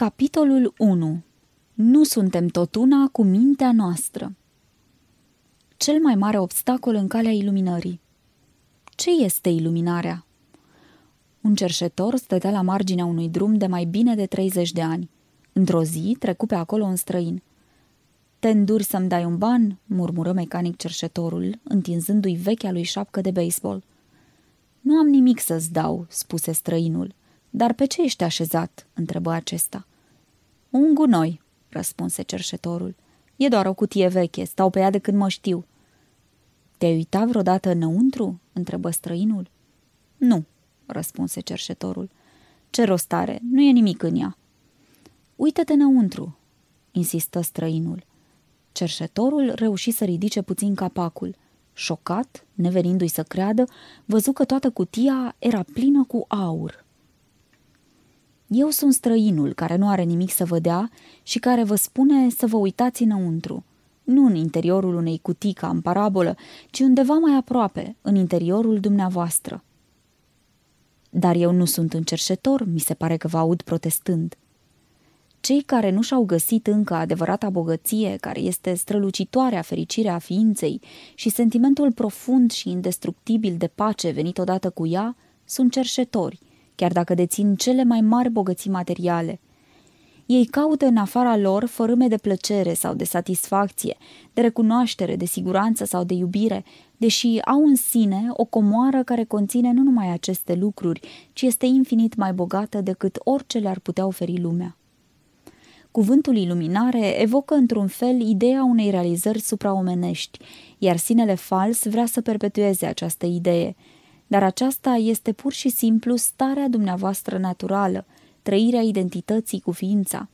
Capitolul 1. Nu suntem tot una cu mintea noastră. Cel mai mare obstacol în calea iluminării. Ce este iluminarea? Un cerșetor stătea la marginea unui drum de mai bine de 30 de ani. Într-o zi trecu pe acolo un străin. Te înduri să-mi dai un ban?" murmură mecanic cerșetorul, întinzându-i vechea lui șapcă de baseball. Nu am nimic să-ți dau," spuse străinul. Dar pe ce ești așezat?" întrebă acesta. Un gunoi, răspunse cerșetorul. E doar o cutie veche, stau pe ea de când mă știu. Te-ai uitat vreodată înăuntru? întrebă străinul. Nu, răspunse cerșetorul. Ce rost are? Nu e nimic în ea. Uită-te înăuntru, insistă străinul. Cerșetorul reuși să ridice puțin capacul. Șocat, neverindu-i să creadă, văzu că toată cutia era plină cu aur. Eu sunt străinul care nu are nimic să vă dea și care vă spune să vă uitați înăuntru. Nu în interiorul unei cutii ca în parabolă, ci undeva mai aproape, în interiorul dumneavoastră. Dar eu nu sunt încerșetor, mi se pare că vă aud protestând. Cei care nu și-au găsit încă adevărata bogăție, care este strălucitoarea fericirea ființei și sentimentul profund și indestructibil de pace venit odată cu ea, sunt cerșetori – chiar dacă dețin cele mai mari bogății materiale. Ei caută în afara lor fărâme de plăcere sau de satisfacție, de recunoaștere, de siguranță sau de iubire, deși au în sine o comoară care conține nu numai aceste lucruri, ci este infinit mai bogată decât orice le-ar putea oferi lumea. Cuvântul iluminare evocă într-un fel ideea unei realizări supraomenești, iar sinele fals vrea să perpetueze această idee – dar aceasta este pur și simplu starea dumneavoastră naturală, trăirea identității cu ființa.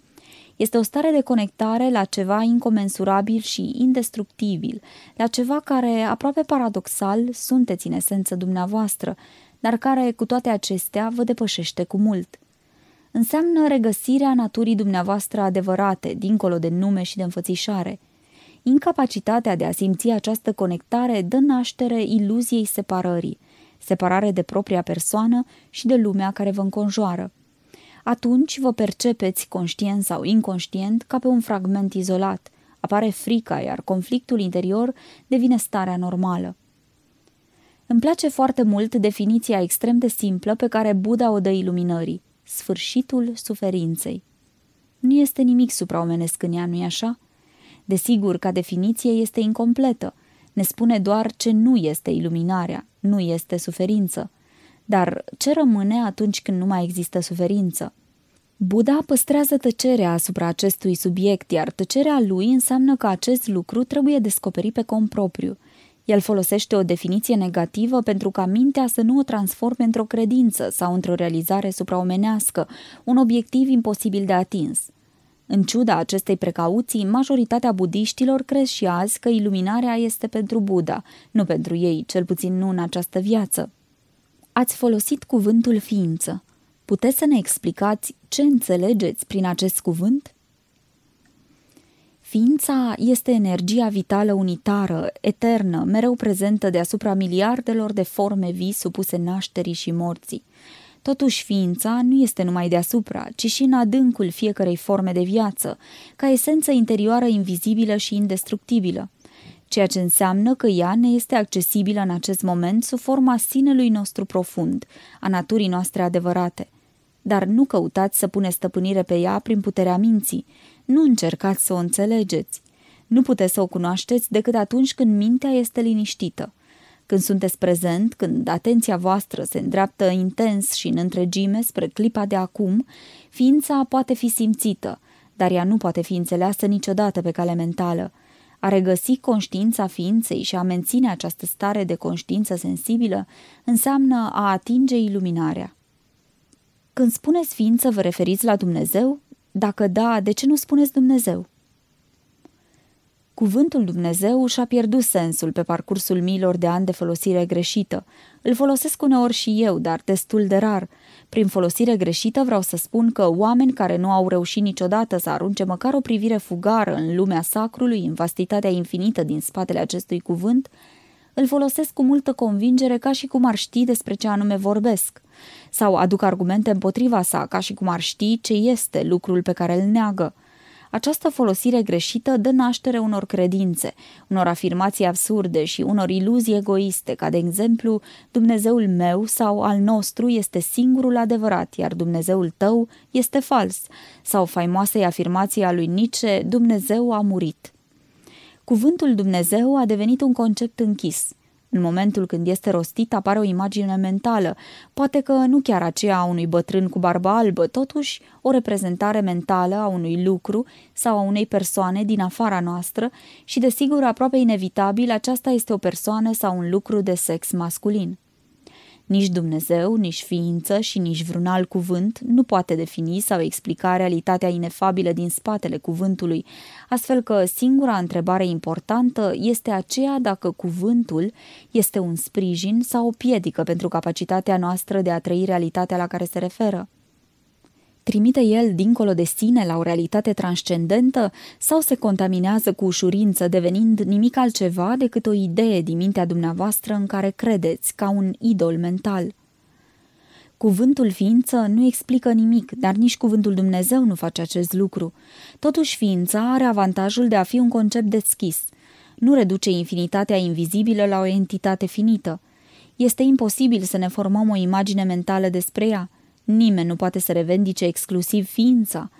Este o stare de conectare la ceva incomensurabil și indestructibil, la ceva care, aproape paradoxal, sunteți în esență dumneavoastră, dar care, cu toate acestea, vă depășește cu mult. Înseamnă regăsirea naturii dumneavoastră adevărate, dincolo de nume și de înfățișare. Incapacitatea de a simți această conectare dă naștere iluziei separării, separare de propria persoană și de lumea care vă înconjoară. Atunci vă percepeți, conștient sau inconștient, ca pe un fragment izolat. Apare frica, iar conflictul interior devine starea normală. Îmi place foarte mult definiția extrem de simplă pe care Buddha o dă iluminării. Sfârșitul suferinței. Nu este nimic supraomenesc în ea, nu-i așa? Desigur, ca definiție este incompletă. Ne spune doar ce nu este iluminarea, nu este suferință. Dar ce rămâne atunci când nu mai există suferință? Buddha păstrează tăcerea asupra acestui subiect, iar tăcerea lui înseamnă că acest lucru trebuie descoperit pe cont propriu. El folosește o definiție negativă pentru ca mintea să nu o transforme într-o credință sau într-o realizare supraomenească, un obiectiv imposibil de atins. În ciuda acestei precauții, majoritatea budiștilor crezi și azi că iluminarea este pentru Buddha, nu pentru ei, cel puțin nu în această viață. Ați folosit cuvântul ființă. Puteți să ne explicați ce înțelegeți prin acest cuvânt? Ființa este energia vitală unitară, eternă, mereu prezentă deasupra miliardelor de forme vii supuse nașterii și morții. Totuși, ființa nu este numai deasupra, ci și în adâncul fiecărei forme de viață, ca esență interioară invizibilă și indestructibilă, ceea ce înseamnă că ea ne este accesibilă în acest moment sub forma sinelui nostru profund, a naturii noastre adevărate. Dar nu căutați să puneți stăpânire pe ea prin puterea minții, nu încercați să o înțelegeți. Nu puteți să o cunoașteți decât atunci când mintea este liniștită. Când sunteți prezent, când atenția voastră se îndreaptă intens și în întregime spre clipa de acum, ființa poate fi simțită, dar ea nu poate fi înțeleasă niciodată pe cale mentală. A regăsi conștiința ființei și a menține această stare de conștiință sensibilă înseamnă a atinge iluminarea. Când spuneți ființă, vă referiți la Dumnezeu? Dacă da, de ce nu spuneți Dumnezeu? Cuvântul Dumnezeu și-a pierdut sensul pe parcursul miilor de ani de folosire greșită. Îl folosesc uneori și eu, dar destul de rar. Prin folosire greșită vreau să spun că oameni care nu au reușit niciodată să arunce măcar o privire fugară în lumea sacrului, în vastitatea infinită din spatele acestui cuvânt, îl folosesc cu multă convingere ca și cum ar ști despre ce anume vorbesc – sau aduc argumente împotriva sa, ca și cum ar ști ce este lucrul pe care îl neagă. Această folosire greșită dă naștere unor credințe, unor afirmații absurde și unor iluzii egoiste, ca de exemplu, Dumnezeul meu sau al nostru este singurul adevărat, iar Dumnezeul tău este fals, sau faimoasei afirmații a lui Nietzsche, Dumnezeu a murit. Cuvântul Dumnezeu a devenit un concept închis – în momentul când este rostit apare o imagine mentală, poate că nu chiar aceea a unui bătrân cu barbă albă, totuși o reprezentare mentală a unui lucru sau a unei persoane din afara noastră și, desigur, aproape inevitabil, aceasta este o persoană sau un lucru de sex masculin. Nici Dumnezeu, nici ființă și nici vreun alt cuvânt nu poate defini sau explica realitatea inefabilă din spatele cuvântului, astfel că singura întrebare importantă este aceea dacă cuvântul este un sprijin sau o piedică pentru capacitatea noastră de a trăi realitatea la care se referă. Trimite el dincolo de sine la o realitate transcendentă sau se contaminează cu ușurință, devenind nimic altceva decât o idee din mintea dumneavoastră în care credeți, ca un idol mental? Cuvântul ființă nu explică nimic, dar nici cuvântul Dumnezeu nu face acest lucru. Totuși, ființa are avantajul de a fi un concept deschis. Nu reduce infinitatea invizibilă la o entitate finită. Este imposibil să ne formăm o imagine mentală despre ea. Nimeni nu poate să revendice exclusiv ființa.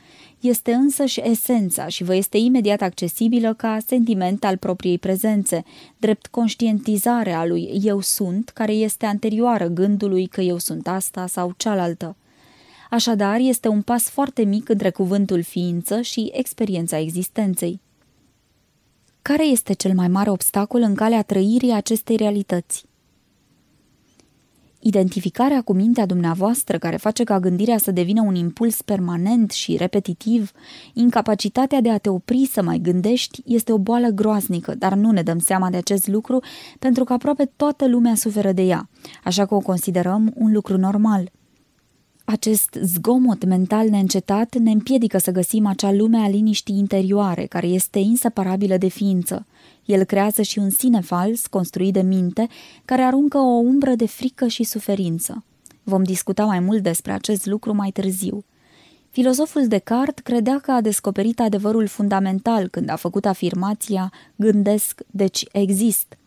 Este însă și esența și vă este imediat accesibilă ca sentiment al propriei prezențe, drept conștientizare a lui eu sunt, care este anterioară gândului că eu sunt asta sau cealaltă. Așadar, este un pas foarte mic între cuvântul ființă și experiența existenței. Care este cel mai mare obstacol în calea trăirii acestei realități? Identificarea cu mintea dumneavoastră care face ca gândirea să devină un impuls permanent și repetitiv, incapacitatea de a te opri să mai gândești este o boală groaznică, dar nu ne dăm seama de acest lucru pentru că aproape toată lumea suferă de ea, așa că o considerăm un lucru normal. Acest zgomot mental neîncetat ne împiedică să găsim acea lume a liniștii interioare, care este inseparabilă de ființă. El creează și un sine fals, construit de minte, care aruncă o umbră de frică și suferință. Vom discuta mai mult despre acest lucru mai târziu. Filozoful Descartes credea că a descoperit adevărul fundamental când a făcut afirmația gândesc, deci exist –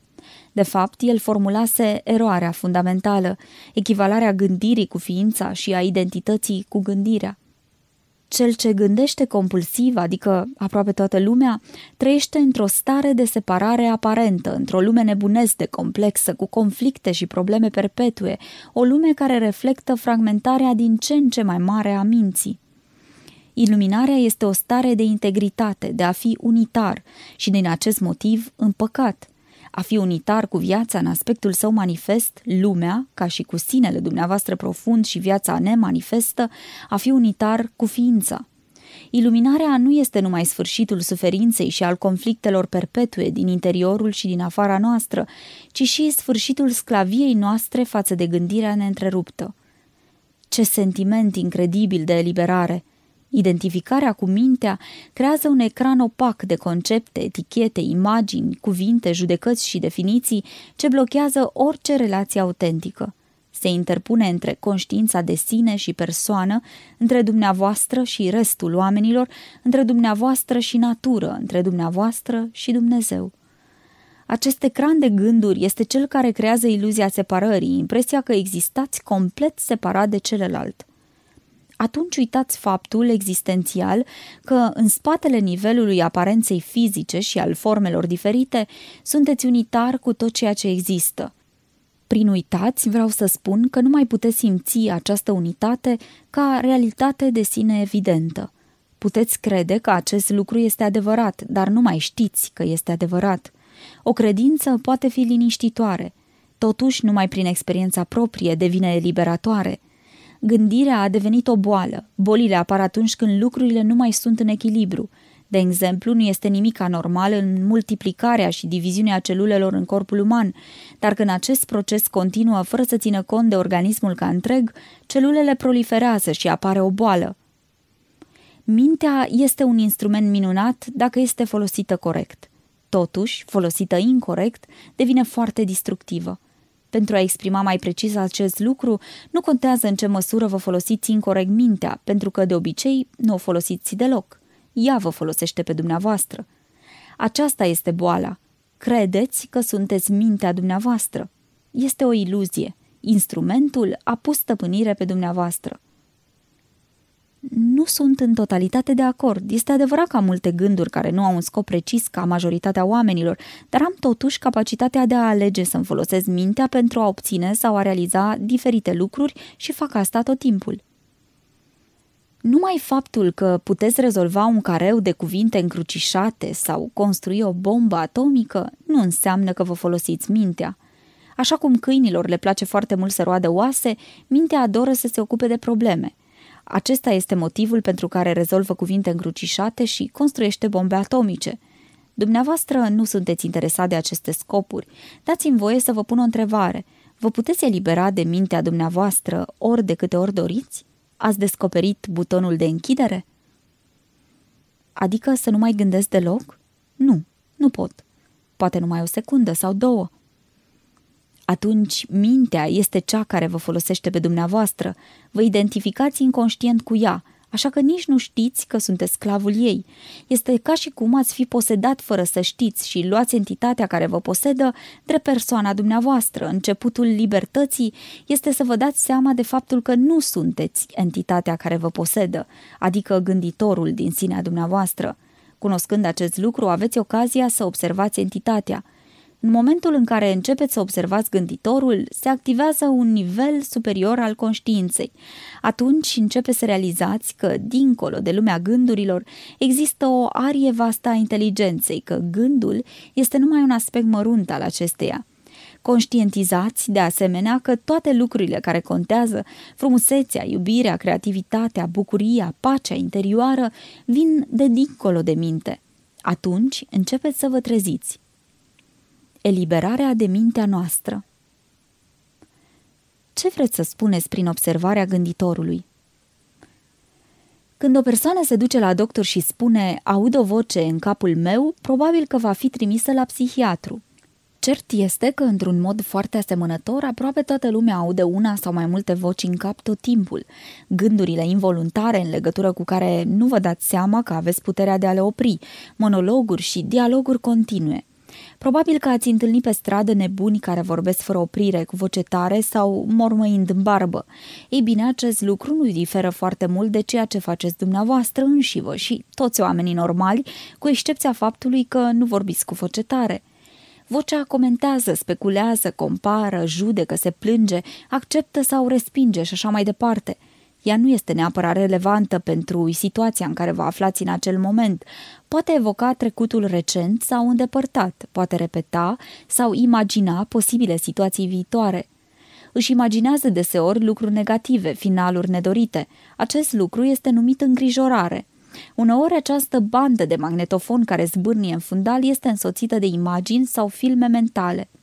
de fapt, el formulase eroarea fundamentală, echivalarea gândirii cu ființa și a identității cu gândirea. Cel ce gândește compulsiv, adică aproape toată lumea, trăiește într-o stare de separare aparentă, într-o lume nebunesc de complexă, cu conflicte și probleme perpetue, o lume care reflectă fragmentarea din ce în ce mai mare a minții. Iluminarea este o stare de integritate, de a fi unitar și din acest motiv împăcat – a fi unitar cu viața în aspectul său manifest, lumea, ca și cu sinele dumneavoastră profund și viața nemanifestă, a fi unitar cu ființa. Iluminarea nu este numai sfârșitul suferinței și al conflictelor perpetue din interiorul și din afara noastră, ci și sfârșitul sclaviei noastre față de gândirea neîntreruptă. Ce sentiment incredibil de eliberare! Identificarea cu mintea creează un ecran opac de concepte, etichete, imagini, cuvinte, judecăți și definiții ce blochează orice relație autentică. Se interpune între conștiința de sine și persoană, între dumneavoastră și restul oamenilor, între dumneavoastră și natură, între dumneavoastră și Dumnezeu. Acest ecran de gânduri este cel care creează iluzia separării, impresia că existați complet separat de celălalt atunci uitați faptul existențial că în spatele nivelului aparenței fizice și al formelor diferite sunteți unitar cu tot ceea ce există. Prin uitați vreau să spun că nu mai puteți simți această unitate ca realitate de sine evidentă. Puteți crede că acest lucru este adevărat, dar nu mai știți că este adevărat. O credință poate fi liniștitoare, totuși numai prin experiența proprie devine eliberatoare – Gândirea a devenit o boală. Bolile apar atunci când lucrurile nu mai sunt în echilibru. De exemplu, nu este nimic anormal în multiplicarea și diviziunea celulelor în corpul uman, dar când acest proces continuă fără să țină cont de organismul ca întreg, celulele proliferează și apare o boală. Mintea este un instrument minunat dacă este folosită corect. Totuși, folosită incorrect, devine foarte destructivă. Pentru a exprima mai precis acest lucru, nu contează în ce măsură vă folosiți incorrect mintea, pentru că de obicei nu o folosiți deloc. Ea vă folosește pe dumneavoastră. Aceasta este boala. Credeți că sunteți mintea dumneavoastră. Este o iluzie. Instrumentul a pus stăpânire pe dumneavoastră. Nu sunt în totalitate de acord. Este adevărat că am multe gânduri care nu au un scop precis ca majoritatea oamenilor, dar am totuși capacitatea de a alege să-mi folosesc mintea pentru a obține sau a realiza diferite lucruri și fac asta tot timpul. Numai faptul că puteți rezolva un careu de cuvinte încrucișate sau construi o bombă atomică nu înseamnă că vă folosiți mintea. Așa cum câinilor le place foarte mult să roadă oase, mintea adoră să se ocupe de probleme. Acesta este motivul pentru care rezolvă cuvinte încrucișate și construiește bombe atomice. Dumneavoastră nu sunteți interesat de aceste scopuri. Dați-mi voie să vă pun o întrebare. Vă puteți elibera de mintea dumneavoastră ori de câte ori doriți? Ați descoperit butonul de închidere? Adică să nu mai gândesc deloc? Nu, nu pot. Poate numai o secundă sau două atunci mintea este cea care vă folosește pe dumneavoastră. Vă identificați inconștient cu ea, așa că nici nu știți că sunteți sclavul ei. Este ca și cum ați fi posedat fără să știți și luați entitatea care vă posedă drept persoana dumneavoastră. Începutul libertății este să vă dați seama de faptul că nu sunteți entitatea care vă posedă, adică gânditorul din sinea dumneavoastră. Cunoscând acest lucru, aveți ocazia să observați entitatea – în momentul în care începeți să observați gânditorul, se activează un nivel superior al conștiinței. Atunci începe să realizați că, dincolo de lumea gândurilor, există o arie vastă a inteligenței, că gândul este numai un aspect mărunt al acesteia. Conștientizați, de asemenea, că toate lucrurile care contează, frumusețea, iubirea, creativitatea, bucuria, pacea interioară, vin de dincolo de minte. Atunci începeți să vă treziți eliberarea de mintea noastră. Ce vreți să spuneți prin observarea gânditorului? Când o persoană se duce la doctor și spune aud o voce în capul meu, probabil că va fi trimisă la psihiatru. Cert este că, într-un mod foarte asemănător, aproape toată lumea aude una sau mai multe voci în cap tot timpul, gândurile involuntare în legătură cu care nu vă dați seama că aveți puterea de a le opri, monologuri și dialoguri continue. Probabil că ați întâlnit pe stradă nebuni care vorbesc fără oprire, cu voce tare sau mormăind în barbă. Ei bine, acest lucru nu diferă foarte mult de ceea ce faceți dumneavoastră înșivă și toți oamenii normali, cu excepția faptului că nu vorbiți cu voce tare. Vocea comentează, speculează, compară, judecă, se plânge, acceptă sau respinge și așa mai departe – ea nu este neapărat relevantă pentru situația în care vă aflați în acel moment. Poate evoca trecutul recent sau îndepărtat, poate repeta sau imagina posibile situații viitoare. Își imaginează deseori lucruri negative, finaluri nedorite. Acest lucru este numit îngrijorare. Uneori această bandă de magnetofon care zbârnie în fundal este însoțită de imagini sau filme mentale –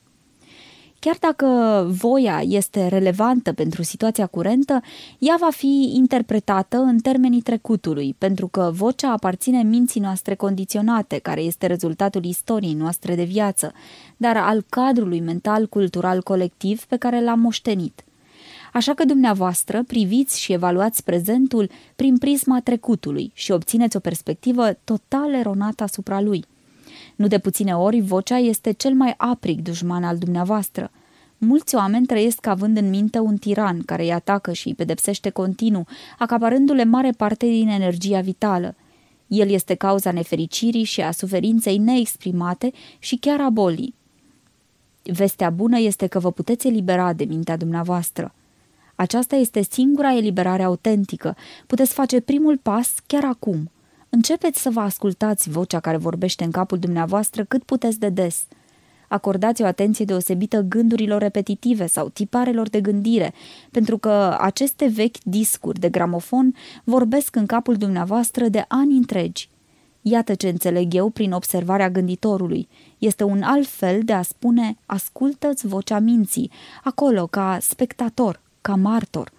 Chiar dacă voia este relevantă pentru situația curentă, ea va fi interpretată în termenii trecutului, pentru că vocea aparține minții noastre condiționate, care este rezultatul istoriei noastre de viață, dar al cadrului mental-cultural colectiv pe care l-am moștenit. Așa că dumneavoastră priviți și evaluați prezentul prin prisma trecutului și obțineți o perspectivă total eronată asupra lui – nu de puține ori, vocea este cel mai aprig dușman al dumneavoastră. Mulți oameni trăiesc având în minte un tiran care îi atacă și îi pedepsește continuu, acaparându-le mare parte din energia vitală. El este cauza nefericirii și a suferinței neexprimate și chiar a bolii. Vestea bună este că vă puteți elibera de mintea dumneavoastră. Aceasta este singura eliberare autentică. Puteți face primul pas chiar acum – Începeți să vă ascultați vocea care vorbește în capul dumneavoastră cât puteți de des. Acordați o atenție deosebită gândurilor repetitive sau tiparelor de gândire, pentru că aceste vechi discuri de gramofon vorbesc în capul dumneavoastră de ani întregi. Iată ce înțeleg eu prin observarea gânditorului. Este un alt fel de a spune ascultă-ți vocea minții, acolo ca spectator, ca martor.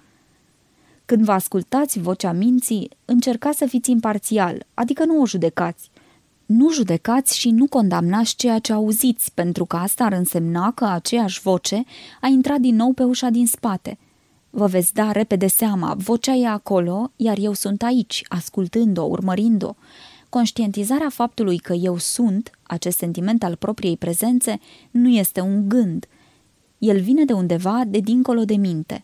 Când vă ascultați vocea minții, încercați să fiți imparțial, adică nu o judecați. Nu judecați și nu condamnați ceea ce auziți, pentru că asta ar însemna că aceeași voce a intrat din nou pe ușa din spate. Vă veți da repede seama, vocea e acolo, iar eu sunt aici, ascultând-o, urmărind-o. Conștientizarea faptului că eu sunt, acest sentiment al propriei prezențe, nu este un gând. El vine de undeva, de dincolo de minte.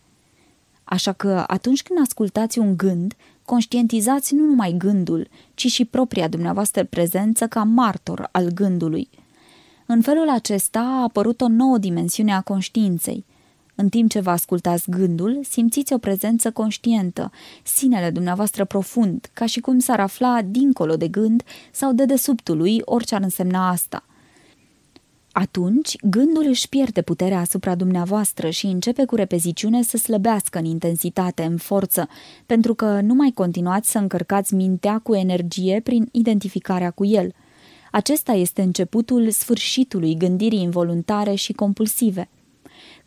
Așa că atunci când ascultați un gând, conștientizați nu numai gândul, ci și propria dumneavoastră prezență ca martor al gândului. În felul acesta a apărut o nouă dimensiune a conștiinței. În timp ce vă ascultați gândul, simțiți o prezență conștientă, sinele dumneavoastră profund, ca și cum s-ar afla dincolo de gând sau de desubtul lui, orice ar însemna asta – atunci, gândul își pierde puterea asupra dumneavoastră și începe cu repeziciune să slăbească în intensitate, în forță, pentru că nu mai continuați să încărcați mintea cu energie prin identificarea cu el. Acesta este începutul sfârșitului gândirii involuntare și compulsive.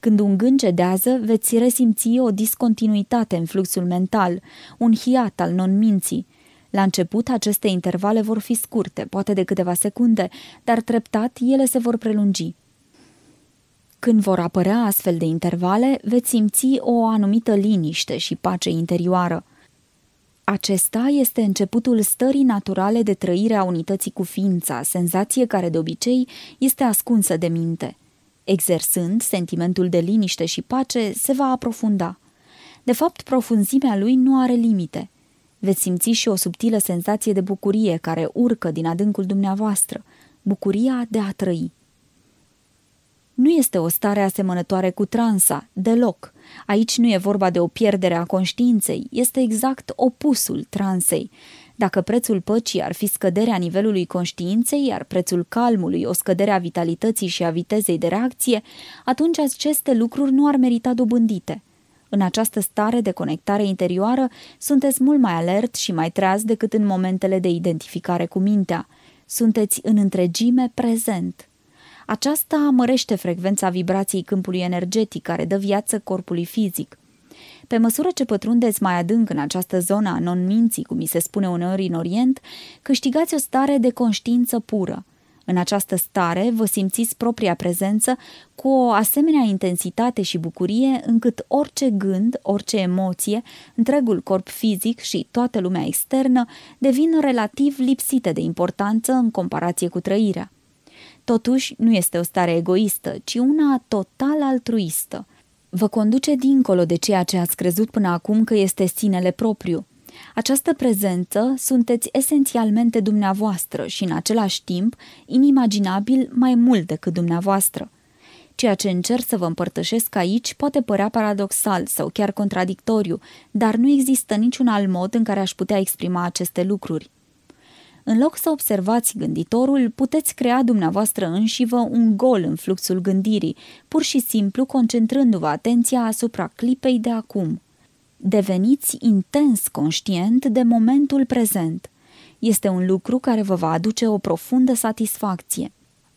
Când un gând cedează, veți resimți o discontinuitate în fluxul mental, un hiat al non-minții, la început, aceste intervale vor fi scurte, poate de câteva secunde, dar treptat ele se vor prelungi. Când vor apărea astfel de intervale, veți simți o anumită liniște și pace interioară. Acesta este începutul stării naturale de trăire a unității cu ființa, senzație care de obicei este ascunsă de minte. Exersând, sentimentul de liniște și pace se va aprofunda. De fapt, profunzimea lui nu are limite – Veți simți și o subtilă senzație de bucurie care urcă din adâncul dumneavoastră, bucuria de a trăi. Nu este o stare asemănătoare cu transa, deloc. Aici nu e vorba de o pierdere a conștiinței, este exact opusul transei. Dacă prețul păcii ar fi scăderea nivelului conștiinței, iar prețul calmului o scădere a vitalității și a vitezei de reacție, atunci aceste lucruri nu ar merita dobândite. În această stare de conectare interioară sunteți mult mai alert și mai treaz decât în momentele de identificare cu mintea. Sunteți în întregime prezent. Aceasta mărește frecvența vibrației câmpului energetic care dă viață corpului fizic. Pe măsură ce pătrundeți mai adânc în această zonă a non-minții, cum mi se spune uneori în Orient, câștigați o stare de conștiință pură – în această stare vă simțiți propria prezență cu o asemenea intensitate și bucurie încât orice gând, orice emoție, întregul corp fizic și toată lumea externă devin relativ lipsite de importanță în comparație cu trăirea. Totuși, nu este o stare egoistă, ci una total altruistă. Vă conduce dincolo de ceea ce ați crezut până acum că este sinele propriu – această prezență sunteți esențialmente dumneavoastră și în același timp inimaginabil mai mult decât dumneavoastră. Ceea ce încerc să vă împărtășesc aici poate părea paradoxal sau chiar contradictoriu, dar nu există niciun alt mod în care aș putea exprima aceste lucruri. În loc să observați gânditorul, puteți crea dumneavoastră înșivă un gol în fluxul gândirii, pur și simplu concentrându-vă atenția asupra clipei de acum – Deveniți intens conștient de momentul prezent. Este un lucru care vă va aduce o profundă satisfacție.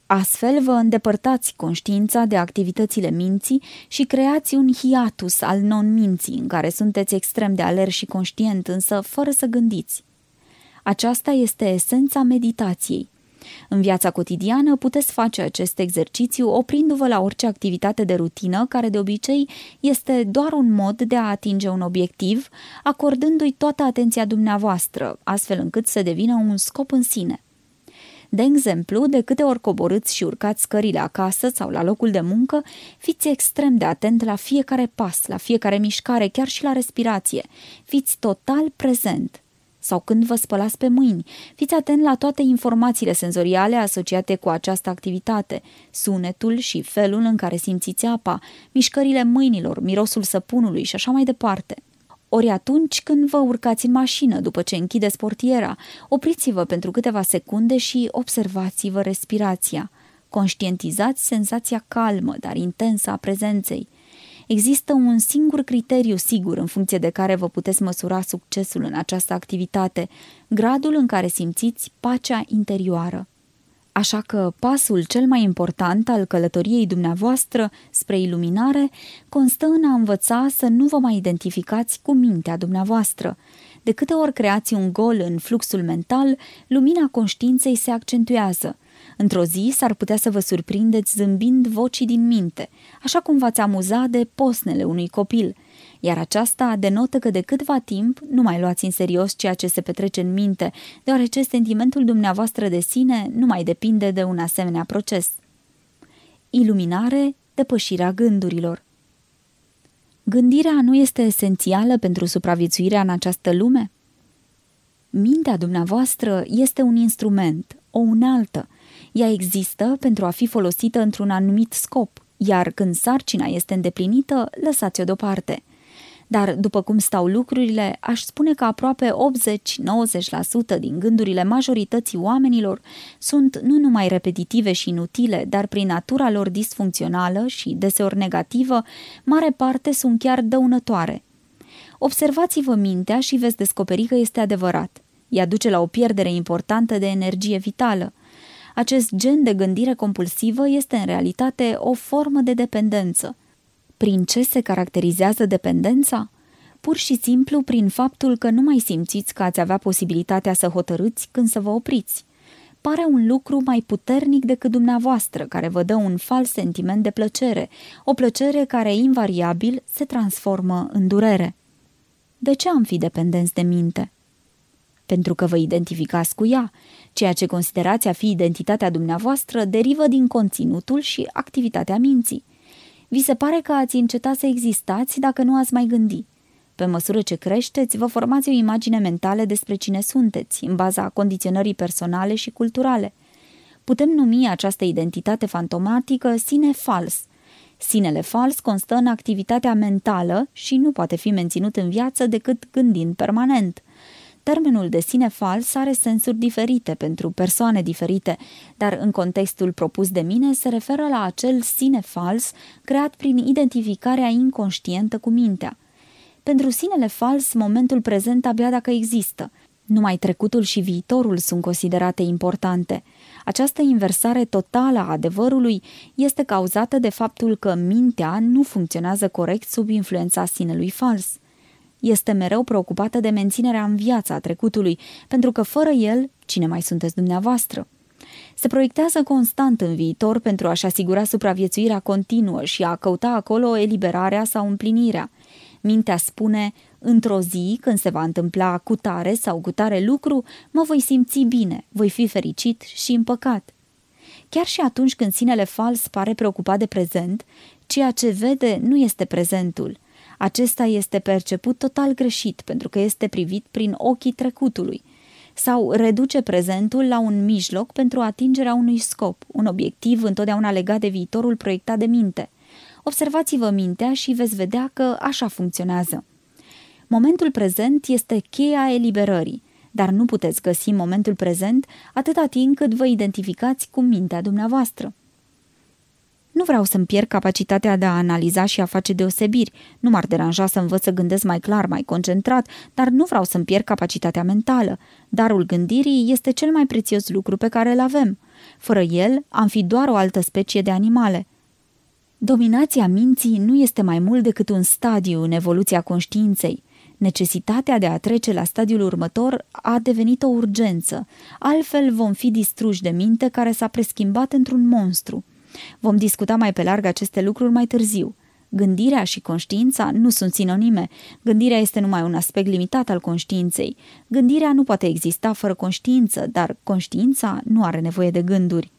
Astfel vă îndepărtați conștiința de activitățile minții și creați un hiatus al non-minții în care sunteți extrem de alert și conștient, însă fără să gândiți. Aceasta este esența meditației. În viața cotidiană puteți face acest exercițiu oprindu-vă la orice activitate de rutină, care de obicei este doar un mod de a atinge un obiectiv, acordându-i toată atenția dumneavoastră, astfel încât să devină un scop în sine. De exemplu, de câte ori coborâți și urcați scările acasă sau la locul de muncă, fiți extrem de atent la fiecare pas, la fiecare mișcare, chiar și la respirație. Fiți total prezent sau când vă spălați pe mâini. Fiți atent la toate informațiile senzoriale asociate cu această activitate, sunetul și felul în care simțiți apa, mișcările mâinilor, mirosul săpunului și așa mai departe. Ori atunci când vă urcați în mașină după ce închideți portiera, opriți-vă pentru câteva secunde și observați-vă respirația. Conștientizați senzația calmă, dar intensă a prezenței – Există un singur criteriu sigur în funcție de care vă puteți măsura succesul în această activitate, gradul în care simțiți pacea interioară. Așa că pasul cel mai important al călătoriei dumneavoastră spre iluminare constă în a învăța să nu vă mai identificați cu mintea dumneavoastră. De câte ori creați un gol în fluxul mental, lumina conștiinței se accentuează. Într-o zi s-ar putea să vă surprindeți zâmbind vocii din minte, așa cum v-ați amuza de posnele unui copil, iar aceasta denotă că de câtva timp nu mai luați în serios ceea ce se petrece în minte, deoarece sentimentul dumneavoastră de sine nu mai depinde de un asemenea proces. Iluminare, depășirea gândurilor. Gândirea nu este esențială pentru supraviețuirea în această lume? Mintea dumneavoastră este un instrument, o unealtă. Ea există pentru a fi folosită într-un anumit scop, iar când sarcina este îndeplinită, lăsați-o deoparte – dar după cum stau lucrurile, aș spune că aproape 80-90% din gândurile majorității oamenilor sunt nu numai repetitive și inutile, dar prin natura lor disfuncțională și deseori negativă, mare parte sunt chiar dăunătoare. Observați-vă mintea și veți descoperi că este adevărat. Ea duce la o pierdere importantă de energie vitală. Acest gen de gândire compulsivă este în realitate o formă de dependență. Prin ce se caracterizează dependența? Pur și simplu prin faptul că nu mai simțiți că ați avea posibilitatea să hotărâți când să vă opriți. Pare un lucru mai puternic decât dumneavoastră, care vă dă un fals sentiment de plăcere, o plăcere care invariabil se transformă în durere. De ce am fi dependenți de minte? Pentru că vă identificați cu ea. Ceea ce considerați a fi identitatea dumneavoastră derivă din conținutul și activitatea minții. Vi se pare că ați încetat să existați dacă nu ați mai gândi. Pe măsură ce creșteți, vă formați o imagine mentală despre cine sunteți, în baza condiționării personale și culturale. Putem numi această identitate fantomatică sine fals. Sinele fals constă în activitatea mentală și nu poate fi menținut în viață decât gândind permanent – Termenul de sine fals are sensuri diferite pentru persoane diferite, dar în contextul propus de mine se referă la acel sine fals creat prin identificarea inconștientă cu mintea. Pentru sinele fals, momentul prezent abia dacă există. Numai trecutul și viitorul sunt considerate importante. Această inversare totală a adevărului este cauzată de faptul că mintea nu funcționează corect sub influența sinelui fals este mereu preocupată de menținerea în viața trecutului, pentru că fără el, cine mai sunteți dumneavoastră? Se proiectează constant în viitor pentru a-și asigura supraviețuirea continuă și a căuta acolo eliberarea sau împlinirea. Mintea spune, într-o zi, când se va întâmpla cu tare sau cu tare lucru, mă voi simți bine, voi fi fericit și împăcat. Chiar și atunci când sinele fals pare preocupat de prezent, ceea ce vede nu este prezentul – acesta este perceput total greșit pentru că este privit prin ochii trecutului sau reduce prezentul la un mijloc pentru atingerea unui scop, un obiectiv întotdeauna legat de viitorul proiectat de minte. Observați-vă mintea și veți vedea că așa funcționează. Momentul prezent este cheia eliberării, dar nu puteți găsi momentul prezent atâta timp cât vă identificați cu mintea dumneavoastră. Nu vreau să-mi pierd capacitatea de a analiza și a face deosebiri. Nu m-ar deranja să învăț să gândesc mai clar, mai concentrat, dar nu vreau să-mi pierd capacitatea mentală. Darul gândirii este cel mai prețios lucru pe care îl avem. Fără el, am fi doar o altă specie de animale. Dominația minții nu este mai mult decât un stadiu în evoluția conștiinței. Necesitatea de a trece la stadiul următor a devenit o urgență, altfel vom fi distruși de minte care s-a preschimbat într-un monstru. Vom discuta mai pe larg aceste lucruri mai târziu. Gândirea și conștiința nu sunt sinonime. Gândirea este numai un aspect limitat al conștiinței. Gândirea nu poate exista fără conștiință, dar conștiința nu are nevoie de gânduri.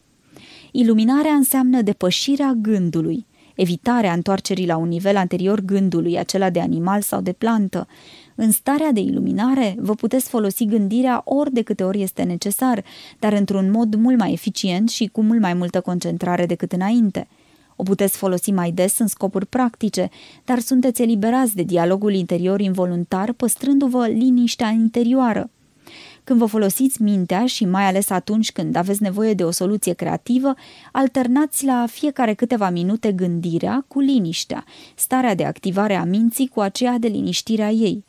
Iluminarea înseamnă depășirea gândului, evitarea întoarcerii la un nivel anterior gândului, acela de animal sau de plantă, în starea de iluminare vă puteți folosi gândirea ori de câte ori este necesar, dar într-un mod mult mai eficient și cu mult mai multă concentrare decât înainte. O puteți folosi mai des în scopuri practice, dar sunteți eliberați de dialogul interior involuntar, păstrându-vă liniștea interioară. Când vă folosiți mintea și mai ales atunci când aveți nevoie de o soluție creativă, alternați la fiecare câteva minute gândirea cu liniștea, starea de activare a minții cu aceea de liniștirea ei.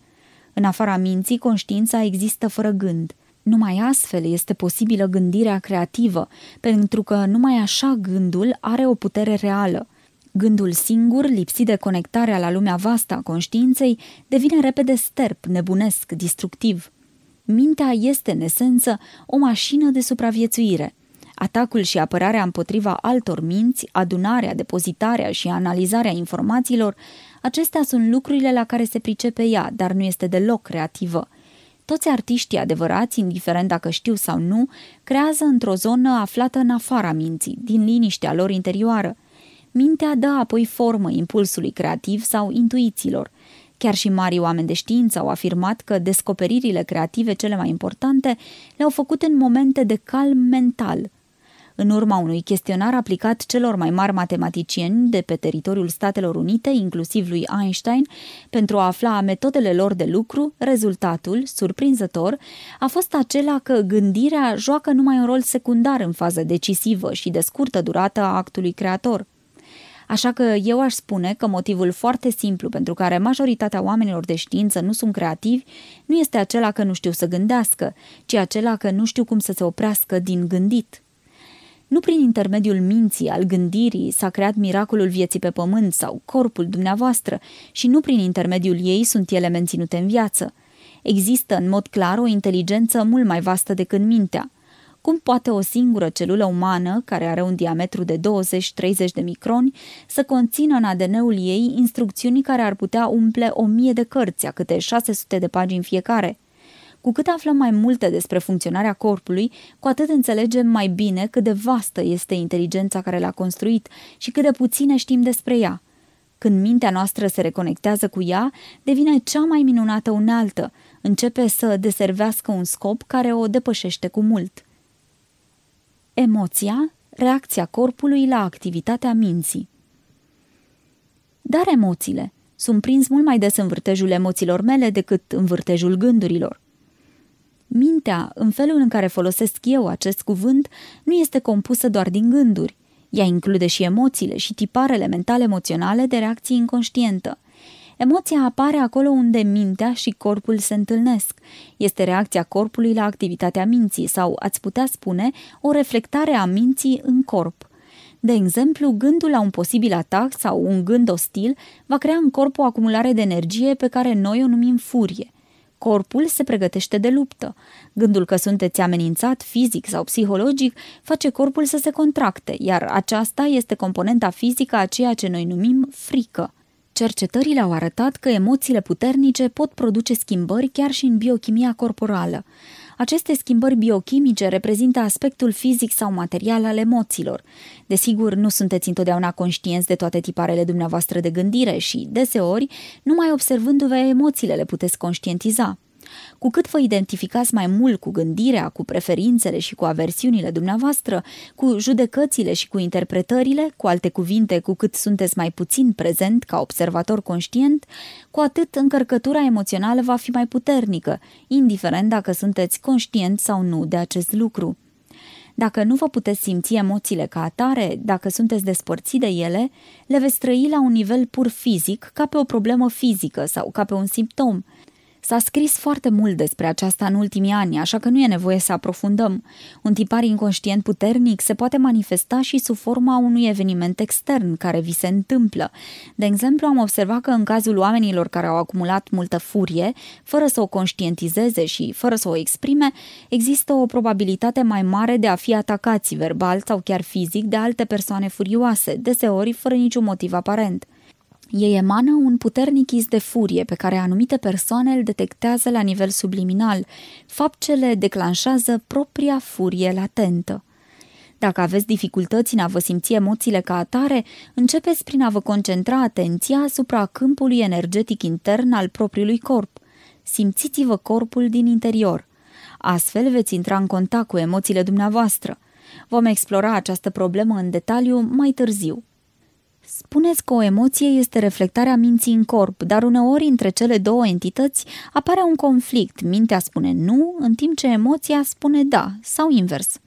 În afara minții, conștiința există fără gând. Numai astfel este posibilă gândirea creativă, pentru că numai așa gândul are o putere reală. Gândul singur, lipsit de conectarea la lumea vastă a conștiinței, devine repede sterp, nebunesc, distructiv. Mintea este, în esență, o mașină de supraviețuire. Atacul și apărarea împotriva altor minți, adunarea, depozitarea și analizarea informațiilor, acestea sunt lucrurile la care se pricepe ea, dar nu este deloc creativă. Toți artiștii adevărați, indiferent dacă știu sau nu, creează într-o zonă aflată în afara minții, din liniștea lor interioară. Mintea dă apoi formă impulsului creativ sau intuițiilor. Chiar și mari oameni de știință au afirmat că descoperirile creative cele mai importante le-au făcut în momente de calm mental. În urma unui chestionar aplicat celor mai mari matematicieni de pe teritoriul Statelor Unite, inclusiv lui Einstein, pentru a afla metodele lor de lucru, rezultatul, surprinzător, a fost acela că gândirea joacă numai un rol secundar în fază decisivă și de scurtă durată a actului creator. Așa că eu aș spune că motivul foarte simplu pentru care majoritatea oamenilor de știință nu sunt creativi nu este acela că nu știu să gândească, ci acela că nu știu cum să se oprească din gândit. Nu prin intermediul minții, al gândirii, s-a creat miracolul vieții pe pământ sau corpul dumneavoastră și nu prin intermediul ei sunt ele menținute în viață. Există în mod clar o inteligență mult mai vastă decât mintea. Cum poate o singură celulă umană, care are un diametru de 20-30 de microni, să conțină în ADN-ul ei instrucțiuni care ar putea umple o mie de cărți, a câte 600 de pagini fiecare? Cu cât aflăm mai multe despre funcționarea corpului, cu atât înțelegem mai bine cât de vastă este inteligența care l-a construit și cât de puține știm despre ea. Când mintea noastră se reconectează cu ea, devine cea mai minunată unealtă, începe să deservească un scop care o depășește cu mult. Emoția, reacția corpului la activitatea minții. Dar emoțiile. Sunt prins mult mai des în vârtejul emoțiilor mele decât în vârtejul gândurilor. Mintea, în felul în care folosesc eu acest cuvânt, nu este compusă doar din gânduri. Ea include și emoțiile și tiparele mentale emoționale de reacție inconștientă. Emoția apare acolo unde mintea și corpul se întâlnesc. Este reacția corpului la activitatea minții sau, ați putea spune, o reflectare a minții în corp. De exemplu, gândul la un posibil atac sau un gând ostil va crea în corp o acumulare de energie pe care noi o numim furie. Corpul se pregătește de luptă. Gândul că sunteți amenințat fizic sau psihologic face corpul să se contracte, iar aceasta este componenta fizică a ceea ce noi numim frică. Cercetările au arătat că emoțiile puternice pot produce schimbări chiar și în biochimia corporală. Aceste schimbări biochimice reprezintă aspectul fizic sau material al emoțiilor. Desigur, nu sunteți întotdeauna conștienți de toate tiparele dumneavoastră de gândire și, deseori, numai observându-vă emoțiile le puteți conștientiza. Cu cât vă identificați mai mult cu gândirea, cu preferințele și cu aversiunile dumneavoastră, cu judecățile și cu interpretările, cu alte cuvinte, cu cât sunteți mai puțin prezent ca observator conștient, cu atât încărcătura emoțională va fi mai puternică, indiferent dacă sunteți conștient sau nu de acest lucru. Dacă nu vă puteți simți emoțiile ca atare, dacă sunteți despărți de ele, le veți trăi la un nivel pur fizic, ca pe o problemă fizică sau ca pe un simptom – S-a scris foarte mult despre aceasta în ultimii ani, așa că nu e nevoie să aprofundăm. Un tipar inconștient puternic se poate manifesta și sub forma unui eveniment extern care vi se întâmplă. De exemplu, am observat că în cazul oamenilor care au acumulat multă furie, fără să o conștientizeze și fără să o exprime, există o probabilitate mai mare de a fi atacați verbal sau chiar fizic de alte persoane furioase, deseori fără niciun motiv aparent. Ei emană un puternic iz de furie pe care anumite persoane îl detectează la nivel subliminal, fapt ce le declanșează propria furie latentă. Dacă aveți dificultăți în a vă simți emoțiile ca atare, începeți prin a vă concentra atenția asupra câmpului energetic intern al propriului corp. Simțiți-vă corpul din interior. Astfel veți intra în contact cu emoțiile dumneavoastră. Vom explora această problemă în detaliu mai târziu. Spuneți că o emoție este reflectarea minții în corp, dar uneori între cele două entități apare un conflict. Mintea spune nu, în timp ce emoția spune da, sau invers.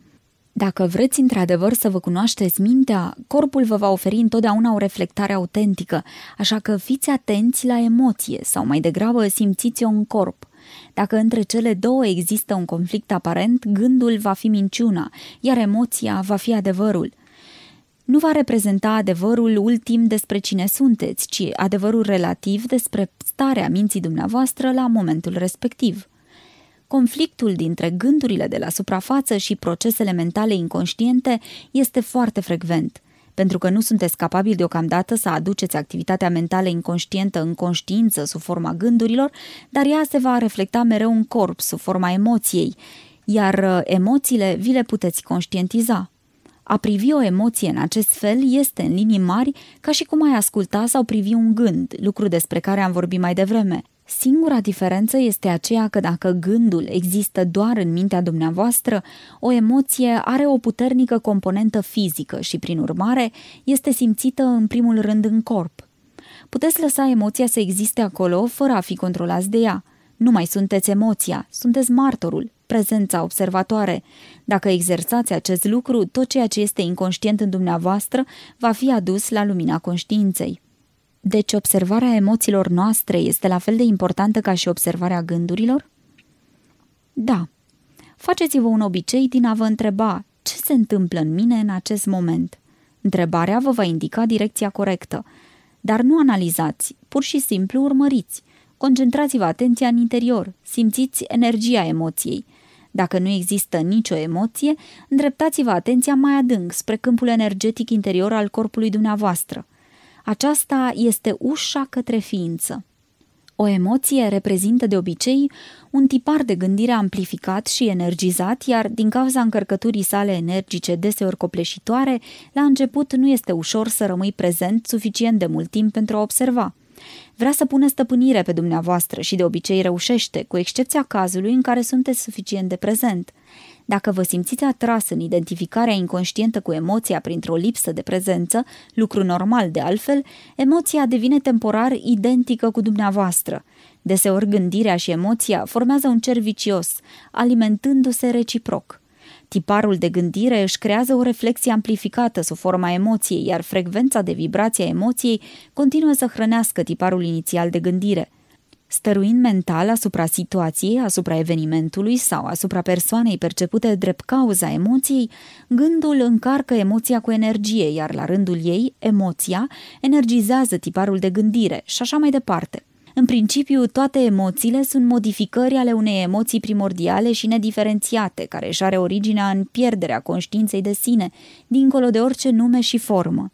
Dacă vreți într-adevăr să vă cunoașteți mintea, corpul vă va oferi întotdeauna o reflectare autentică, așa că fiți atenți la emoție sau mai degrabă simțiți-o în corp. Dacă între cele două există un conflict aparent, gândul va fi minciuna, iar emoția va fi adevărul – nu va reprezenta adevărul ultim despre cine sunteți, ci adevărul relativ despre starea minții dumneavoastră la momentul respectiv. Conflictul dintre gândurile de la suprafață și procesele mentale inconștiente este foarte frecvent, pentru că nu sunteți capabili deocamdată să aduceți activitatea mentală inconștientă în conștiință sub forma gândurilor, dar ea se va reflecta mereu în corp sub forma emoției, iar uh, emoțiile vi le puteți conștientiza. A privi o emoție în acest fel este, în linii mari, ca și cum ai asculta sau privi un gând, lucru despre care am vorbit mai devreme. Singura diferență este aceea că dacă gândul există doar în mintea dumneavoastră, o emoție are o puternică componentă fizică și, prin urmare, este simțită în primul rând în corp. Puteți lăsa emoția să existe acolo fără a fi controlați de ea. Nu mai sunteți emoția, sunteți martorul, prezența observatoare. Dacă exersați acest lucru, tot ceea ce este inconștient în dumneavoastră va fi adus la lumina conștiinței. Deci observarea emoțiilor noastre este la fel de importantă ca și observarea gândurilor? Da. Faceți-vă un obicei din a vă întreba ce se întâmplă în mine în acest moment. Întrebarea vă va indica direcția corectă, dar nu analizați, pur și simplu urmăriți. Concentrați-vă atenția în interior, simțiți energia emoției. Dacă nu există nicio emoție, îndreptați-vă atenția mai adânc spre câmpul energetic interior al corpului dumneavoastră – aceasta este ușa către ființă. O emoție reprezintă de obicei un tipar de gândire amplificat și energizat, iar din cauza încărcăturii sale energice deseori copleșitoare, la început nu este ușor să rămâi prezent suficient de mult timp pentru a observa. Vrea să pună stăpânire pe dumneavoastră și de obicei reușește, cu excepția cazului în care sunteți suficient de prezent – dacă vă simțiți atras în identificarea inconștientă cu emoția printr-o lipsă de prezență, lucru normal de altfel, emoția devine temporar identică cu dumneavoastră. Deseori gândirea și emoția formează un cer vicios, alimentându-se reciproc. Tiparul de gândire își creează o reflexie amplificată sub forma emoției, iar frecvența de vibrație a emoției continuă să hrănească tiparul inițial de gândire. Stăruind mental asupra situației, asupra evenimentului sau asupra persoanei percepute drept cauza emoției, gândul încarcă emoția cu energie, iar la rândul ei, emoția energizează tiparul de gândire și așa mai departe. În principiu, toate emoțiile sunt modificări ale unei emoții primordiale și nediferențiate, care își are originea în pierderea conștiinței de sine, dincolo de orice nume și formă.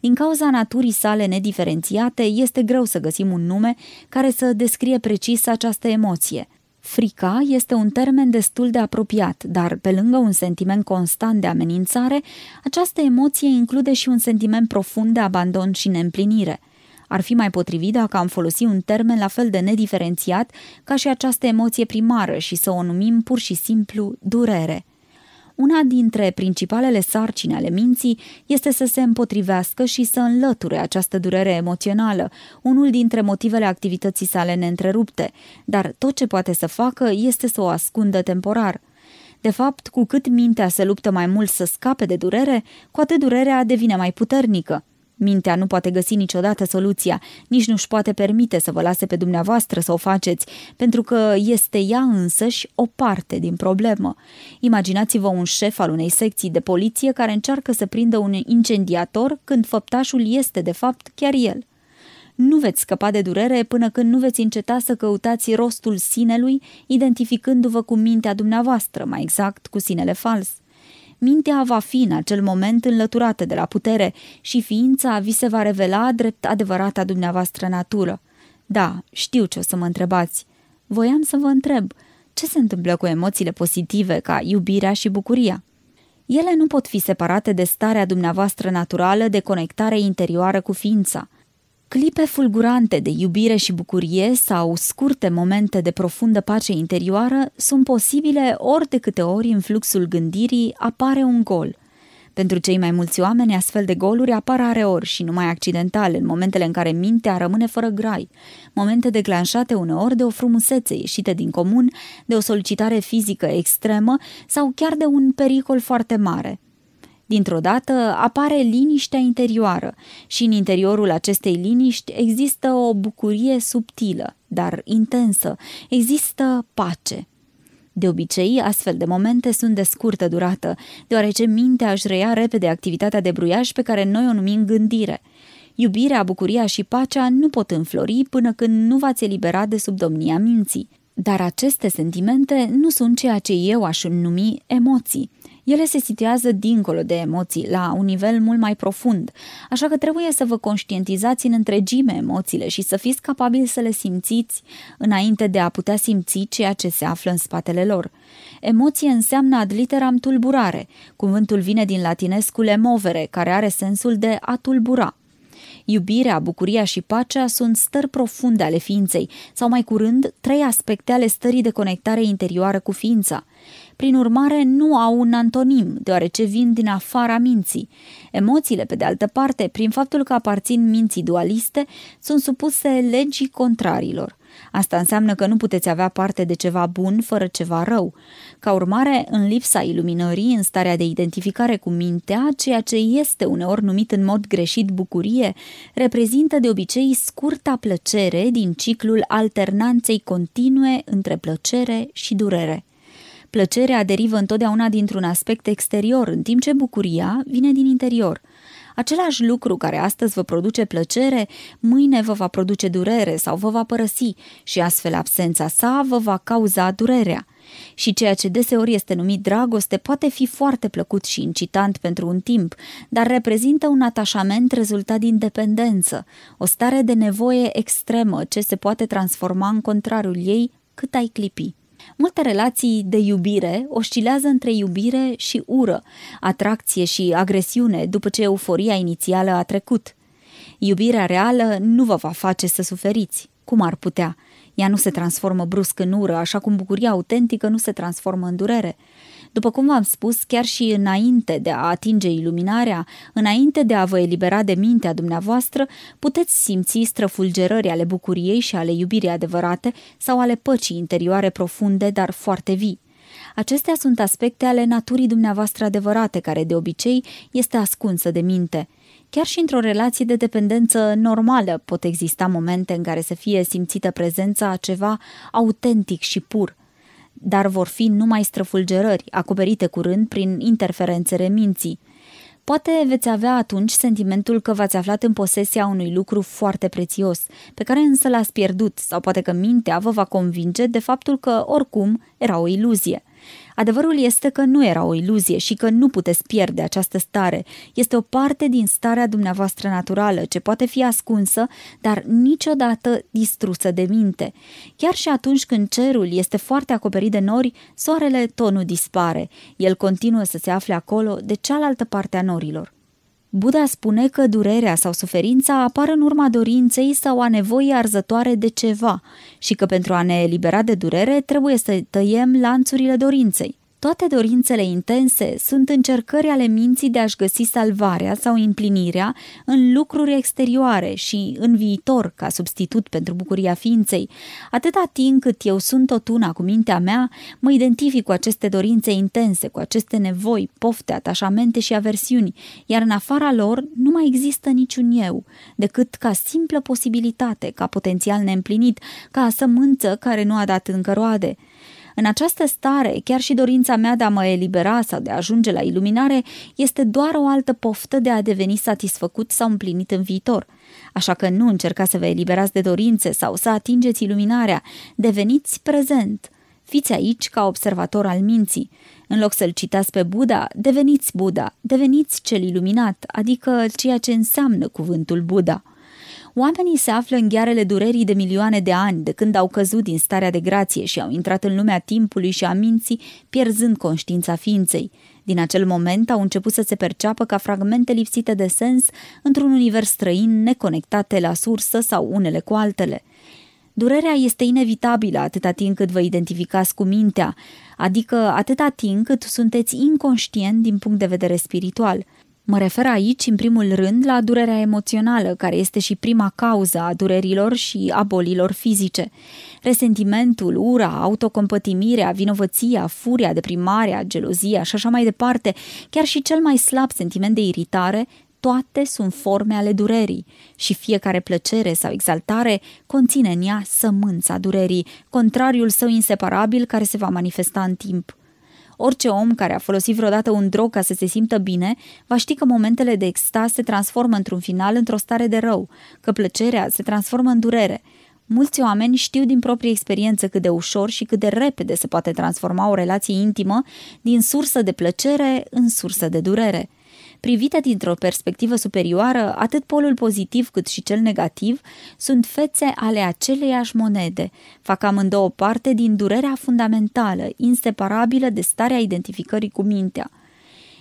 Din cauza naturii sale nediferențiate, este greu să găsim un nume care să descrie precis această emoție. Frica este un termen destul de apropiat, dar pe lângă un sentiment constant de amenințare, această emoție include și un sentiment profund de abandon și neîmplinire. Ar fi mai potrivit dacă am folosi un termen la fel de nediferențiat ca și această emoție primară și să o numim pur și simplu durere. Una dintre principalele sarcini ale minții este să se împotrivească și să înlăture această durere emoțională, unul dintre motivele activității sale neîntrerupte, dar tot ce poate să facă este să o ascundă temporar. De fapt, cu cât mintea se luptă mai mult să scape de durere, cu atât durerea devine mai puternică. Mintea nu poate găsi niciodată soluția, nici nu-și poate permite să vă lase pe dumneavoastră să o faceți, pentru că este ea însăși o parte din problemă. Imaginați-vă un șef al unei secții de poliție care încearcă să prindă un incendiator când făptașul este, de fapt, chiar el. Nu veți scăpa de durere până când nu veți înceta să căutați rostul sinelui, identificându-vă cu mintea dumneavoastră, mai exact cu sinele fals. Mintea va fi în acel moment înlăturată de la putere și ființa vi se va revela drept adevărata dumneavoastră natură. Da, știu ce o să mă întrebați. Voiam să vă întreb, ce se întâmplă cu emoțiile pozitive ca iubirea și bucuria? Ele nu pot fi separate de starea dumneavoastră naturală de conectare interioară cu ființa – Clipe fulgurante de iubire și bucurie sau scurte momente de profundă pace interioară sunt posibile ori de câte ori în fluxul gândirii apare un gol. Pentru cei mai mulți oameni, astfel de goluri apar areori și numai accidental, în momentele în care mintea rămâne fără grai, momente declanșate uneori de o frumusețe ieșită din comun, de o solicitare fizică extremă sau chiar de un pericol foarte mare – Dintr-o dată apare liniștea interioară și în interiorul acestei liniști există o bucurie subtilă, dar intensă, există pace. De obicei, astfel de momente sunt de scurtă durată, deoarece mintea își reia repede activitatea de bruiaj pe care noi o numim gândire. Iubirea, bucuria și pacea nu pot înflori până când nu v-ați eliberat de sub domnia minții. Dar aceste sentimente nu sunt ceea ce eu aș numi emoții. Ele se situează dincolo de emoții, la un nivel mult mai profund, așa că trebuie să vă conștientizați în întregime emoțiile și să fiți capabili să le simțiți înainte de a putea simți ceea ce se află în spatele lor. Emoție înseamnă ad literam tulburare. Cuvântul vine din latinescul emovere, care are sensul de a tulbura. Iubirea, bucuria și pacea sunt stări profunde ale ființei, sau mai curând, trei aspecte ale stării de conectare interioară cu ființa. Prin urmare, nu au un antonim, deoarece vin din afara minții. Emoțiile, pe de altă parte, prin faptul că aparțin minții dualiste, sunt supuse legii contrarilor. Asta înseamnă că nu puteți avea parte de ceva bun fără ceva rău. Ca urmare, în lipsa iluminării, în starea de identificare cu mintea, ceea ce este uneori numit în mod greșit bucurie, reprezintă de obicei scurta plăcere din ciclul alternanței continue între plăcere și durere. Plăcerea derivă întotdeauna dintr-un aspect exterior, în timp ce bucuria vine din interior. Același lucru care astăzi vă produce plăcere, mâine vă va produce durere sau vă va părăsi și astfel absența sa vă va cauza durerea. Și ceea ce deseori este numit dragoste poate fi foarte plăcut și incitant pentru un timp, dar reprezintă un atașament rezultat din dependență, o stare de nevoie extremă ce se poate transforma în contrariul ei cât ai clipi. Multe relații de iubire oscilează între iubire și ură, atracție și agresiune după ce euforia inițială a trecut. Iubirea reală nu vă va face să suferiți. Cum ar putea? Ea nu se transformă brusc în ură, așa cum bucuria autentică nu se transformă în durere. După cum v-am spus, chiar și înainte de a atinge iluminarea, înainte de a vă elibera de mintea dumneavoastră, puteți simți străfulgerări ale bucuriei și ale iubirii adevărate sau ale păcii interioare profunde, dar foarte vii. Acestea sunt aspecte ale naturii dumneavoastră adevărate, care de obicei este ascunsă de minte. Chiar și într-o relație de dependență normală pot exista momente în care să fie simțită prezența a ceva autentic și pur – dar vor fi numai străfulgerări, acoperite curând prin interferențele minții. Poate veți avea atunci sentimentul că v-ați aflat în posesia unui lucru foarte prețios, pe care însă l-ați pierdut, sau poate că mintea vă va convinge de faptul că, oricum, era o iluzie. Adevărul este că nu era o iluzie și că nu puteți pierde această stare. Este o parte din starea dumneavoastră naturală, ce poate fi ascunsă, dar niciodată distrusă de minte. Chiar și atunci când cerul este foarte acoperit de nori, soarele tot nu dispare. El continuă să se afle acolo, de cealaltă parte a norilor. Buddha spune că durerea sau suferința apar în urma dorinței sau a nevoii arzătoare de ceva și că pentru a ne elibera de durere trebuie să tăiem lanțurile dorinței. Toate dorințele intense sunt încercări ale minții de a-și găsi salvarea sau împlinirea în lucruri exterioare și în viitor ca substitut pentru bucuria ființei. Atâta timp cât eu sunt tot una cu mintea mea, mă identific cu aceste dorințe intense, cu aceste nevoi, pofte, atașamente și aversiuni, iar în afara lor nu mai există niciun eu, decât ca simplă posibilitate, ca potențial neîmplinit, ca sămânță care nu a dat încă roade. În această stare, chiar și dorința mea de a mă elibera sau de a ajunge la iluminare este doar o altă poftă de a deveni satisfăcut sau împlinit în viitor. Așa că nu încercați să vă eliberați de dorințe sau să atingeți iluminarea, deveniți prezent. Fiți aici ca observator al minții. În loc să-l citați pe Buddha, deveniți Buddha, deveniți cel iluminat, adică ceea ce înseamnă cuvântul Buddha. Oamenii se află în ghearele durerii de milioane de ani, de când au căzut din starea de grație și au intrat în lumea timpului și a minții, pierzând conștiința ființei. Din acel moment au început să se perceapă ca fragmente lipsite de sens într-un univers străin, neconectate la sursă sau unele cu altele. Durerea este inevitabilă atâta timp cât vă identificați cu mintea, adică atâta timp cât sunteți inconștient din punct de vedere spiritual – Mă refer aici, în primul rând, la durerea emoțională, care este și prima cauză a durerilor și a bolilor fizice. Resentimentul, ura, autocompătimirea, vinovăția, furia, deprimarea, gelozia și așa mai departe, chiar și cel mai slab sentiment de iritare, toate sunt forme ale durerii și fiecare plăcere sau exaltare conține în ea sămânța durerii, contrariul său inseparabil care se va manifesta în timp. Orice om care a folosit vreodată un drog ca să se simtă bine, va ști că momentele de extaz se transformă într-un final într-o stare de rău, că plăcerea se transformă în durere. Mulți oameni știu din proprie experiență cât de ușor și cât de repede se poate transforma o relație intimă din sursă de plăcere în sursă de durere. Privite dintr-o perspectivă superioară, atât polul pozitiv cât și cel negativ sunt fețe ale aceleiași monede, fac amândouă parte din durerea fundamentală, inseparabilă de starea identificării cu mintea.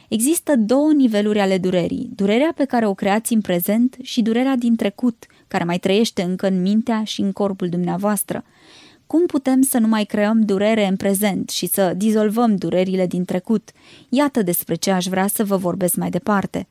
Există două niveluri ale durerii, durerea pe care o creați în prezent și durerea din trecut, care mai trăiește încă în mintea și în corpul dumneavoastră. Cum putem să nu mai creăm durere în prezent și să dizolvăm durerile din trecut? Iată despre ce aș vrea să vă vorbesc mai departe.